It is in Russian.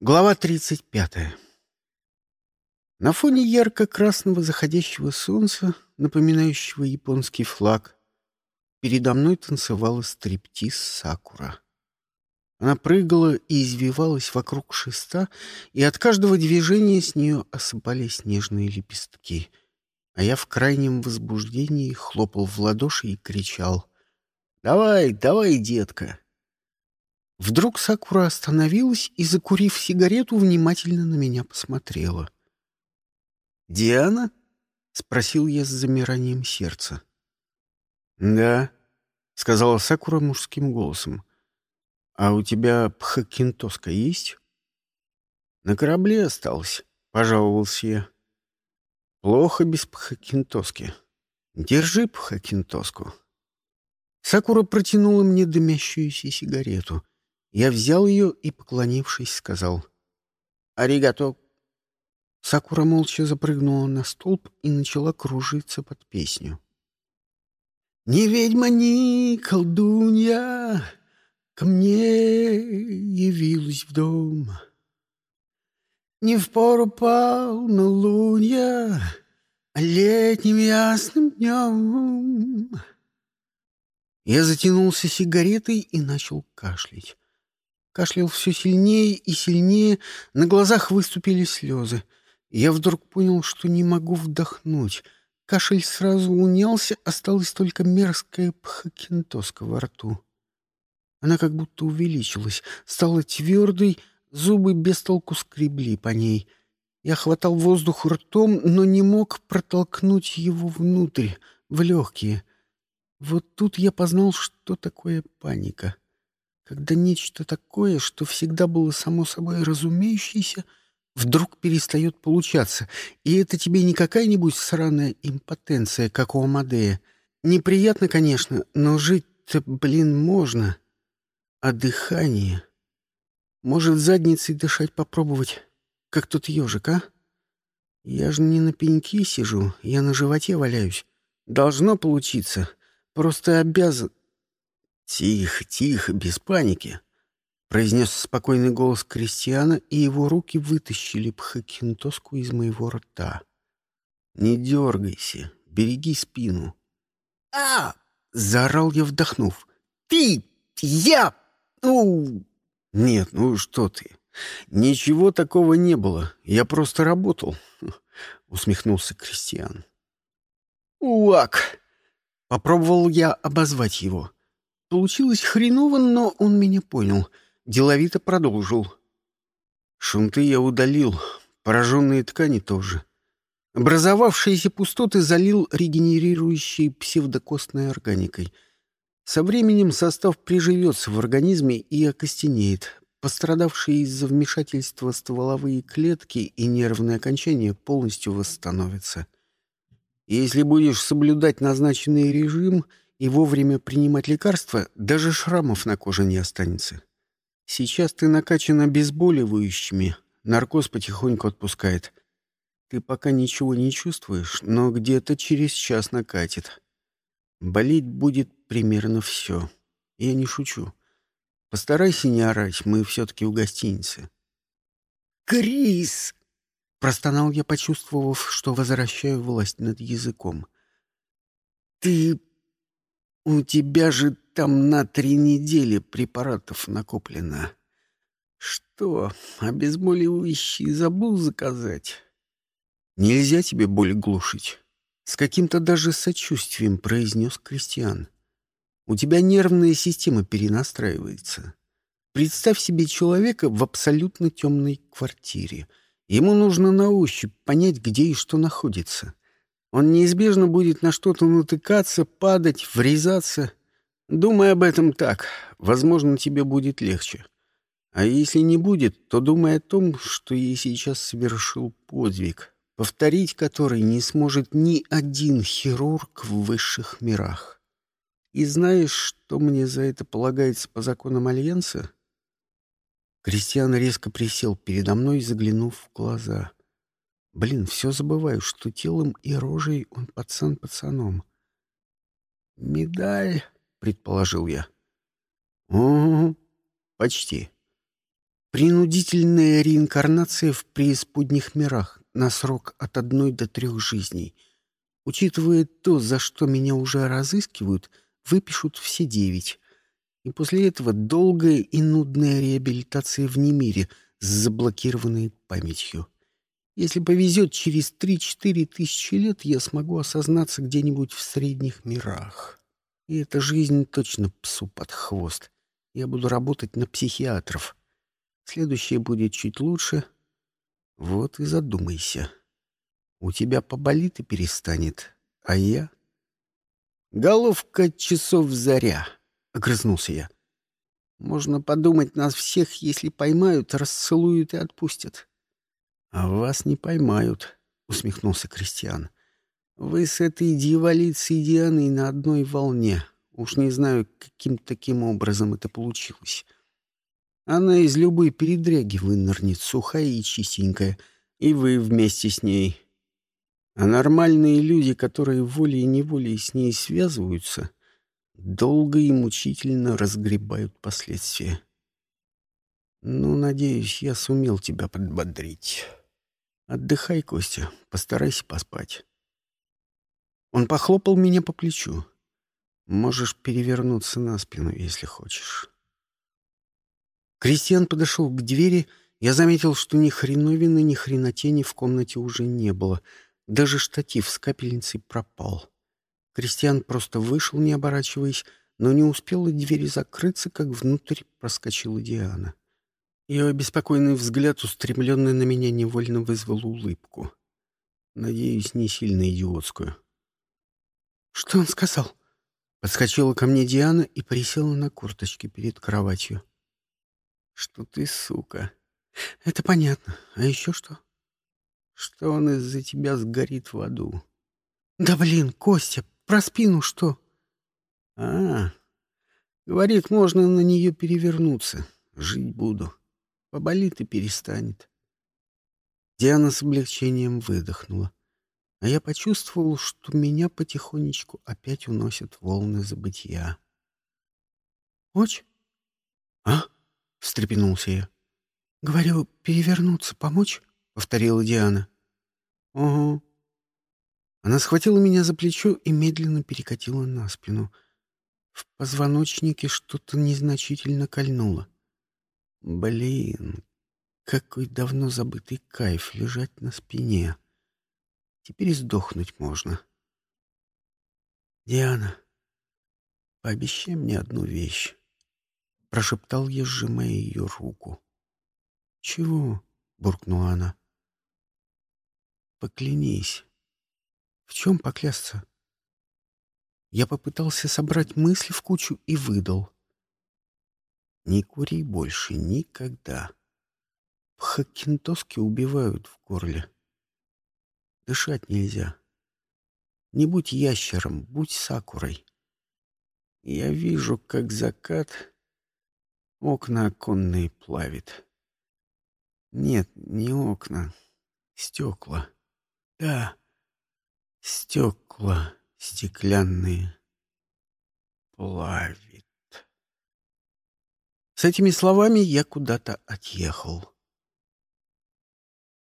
Глава 35. На фоне ярко-красного заходящего солнца, напоминающего японский флаг, передо мной танцевала стриптиз Сакура. Она прыгала и извивалась вокруг шеста, и от каждого движения с нее осыпались нежные лепестки. А я в крайнем возбуждении хлопал в ладоши и кричал «Давай, давай, детка!» Вдруг Сакура остановилась и, закурив сигарету, внимательно на меня посмотрела. «Диана?» — спросил я с замиранием сердца. «Да», — сказала Сакура мужским голосом. «А у тебя пхакинтоска есть?» «На корабле осталось», — пожаловался я. «Плохо без пхакинтоски. Держи пхакинтоску». Сакура протянула мне дымящуюся сигарету — я взял ее и, поклонившись, сказал «Аригато». Сакура молча запрыгнула на столб и начала кружиться под песню. «Не ведьма, ни колдунья ко мне явилась в дом. Не в пору полнолуния, а летним ясным днем». Я затянулся сигаретой и начал кашлять. Кашлял все сильнее и сильнее, на глазах выступили слезы. Я вдруг понял, что не могу вдохнуть. Кашель сразу унялся, осталась только мерзкая пхакентоска во рту. Она как будто увеличилась, стала твердой, зубы без толку скребли по ней. Я хватал воздух ртом, но не мог протолкнуть его внутрь, в легкие. Вот тут я познал, что такое паника когда нечто такое, что всегда было само собой разумеющееся, вдруг перестает получаться, и это тебе не какая-нибудь сраная импотенция, как у Амадея. Неприятно, конечно, но жить-то, блин, можно. А дыхание... Может, задницей дышать попробовать, как тот ежик, а? Я же не на пеньке сижу, я на животе валяюсь. Должно получиться. Просто обязан... «Тихо, тихо, без паники», — произнес спокойный голос Кристиана, и его руки вытащили пхакинтоску из моего рта. «Не дергайся, береги спину». «А!» — заорал я, вдохнув. «Ты! Я! Ну...» «Нет, ну что ты! Ничего такого не было. Я просто работал», — усмехнулся Кристиан. «Уак!» — попробовал я обозвать его. Получилось хреново, но он меня понял. Деловито продолжил. Шунты я удалил, пораженные ткани тоже. Образовавшиеся пустоты залил регенерирующей псевдокостной органикой. Со временем состав приживется в организме и окостенеет. Пострадавшие из-за вмешательства стволовые клетки и нервные окончания полностью восстановятся. Если будешь соблюдать назначенный режим — и вовремя принимать лекарства, даже шрамов на коже не останется. Сейчас ты накачан обезболивающими, наркоз потихоньку отпускает. Ты пока ничего не чувствуешь, но где-то через час накатит. Болеть будет примерно все. Я не шучу. Постарайся не орать, мы все-таки у гостиницы. «Крис!» — простонал я, почувствовав, что возвращаю власть над языком. «Ты у тебя же там на три недели препаратов накоплено. Что, обезболивающий забыл заказать? Нельзя тебе боль глушить. С каким-то даже сочувствием произнес Кристиан. У тебя нервная система перенастраивается. Представь себе человека в абсолютно темной квартире. Ему нужно на ощупь понять, где и что находится — он неизбежно будет на что-то натыкаться, падать, врезаться. Думай об этом так. Возможно, тебе будет легче. А если не будет, то думай о том, что я сейчас совершил подвиг, повторить который не сможет ни один хирург в высших мирах. И знаешь, что мне за это полагается по законам Альянса? Кристиан резко присел передо мной, заглянув в глаза — Блин, все забываю, что телом и рожей он пацан пацаном. «Медаль», — предположил я. «Угу, почти. Принудительная реинкарнация в преисподних мирах на срок от одной до трех жизней. Учитывая то, за что меня уже разыскивают, выпишут все девять. И после этого долгая и нудная реабилитация в немире с заблокированной памятью. Если повезет, через три-четыре тысячи лет я смогу осознаться где-нибудь в средних мирах. И эта жизнь точно псу под хвост. Я буду работать на психиатров. Следующее будет чуть лучше. Вот и задумайся. У тебя поболит и перестанет, а я... Головка часов заря, — огрызнулся я. Можно подумать, нас всех, если поймают, расцелуют и отпустят. — вас не поймают, — усмехнулся Кристиан. — Вы с этой дьяволицей Дианой на одной волне. Уж не знаю, каким таким образом это получилось. Она из любой передряги вынырнет, сухая и чистенькая, и вы вместе с ней. А нормальные люди, которые волей-неволей с ней связываются, долго и мучительно разгребают последствия. Ну, надеюсь, я сумел тебя подбодрить. Отдыхай, Костя, постарайся поспать. Он похлопал меня по плечу. Можешь перевернуться на спину, если хочешь. Кристиан подошел к двери. Я заметил, что ни хреновины, ни хренотени в комнате уже не было. Даже штатив с капельницей пропал. Кристиан просто вышел, не оборачиваясь, но не успела дверь закрыться, как внутрь проскочила Диана. Ее обеспокоенный взгляд, устремленный на меня, невольно вызвал улыбку. Надеюсь, не сильно идиотскую. «Что он сказал?» Подскочила ко мне Диана и присела на курточке перед кроватью что ты сука. Это понятно. А еще что? Что он из-за тебя сгорит в аду. Да блин, Костя, про спину что? А, говорит, можно на нее перевернуться. Жить буду. Поболит и перестанет. Диана с облегчением выдохнула. А я почувствовал, что меня потихонечку опять уносят волны забытия. «Оч? А?» — встрепенулся я. «Говорю, перевернуться помочь?» — повторила Диана. «Угу». Она схватила меня за плечо и медленно перекатила на спину. В позвоночнике что-то незначительно кольнуло. Блин, какой давно забытый кайф лежать на спине. Теперь сдохнуть можно. Диана, пообещай мне одну вещь. — прошептал я, сжимая ее руку. «Чего?» — буркнула она. «Поклянись». «В чем поклясться?» Я попытался собрать мысли в кучу и выдал. «Не кури больше никогда. Пхакинтоски убивают в горле. Дышать нельзя. Не будь ящером, будь сакурой. Я вижу, как закат Окна оконные плавит. Нет, не окна. Стекла. Да, стекла стеклянные. Плавит. С этими словами я куда-то отъехал.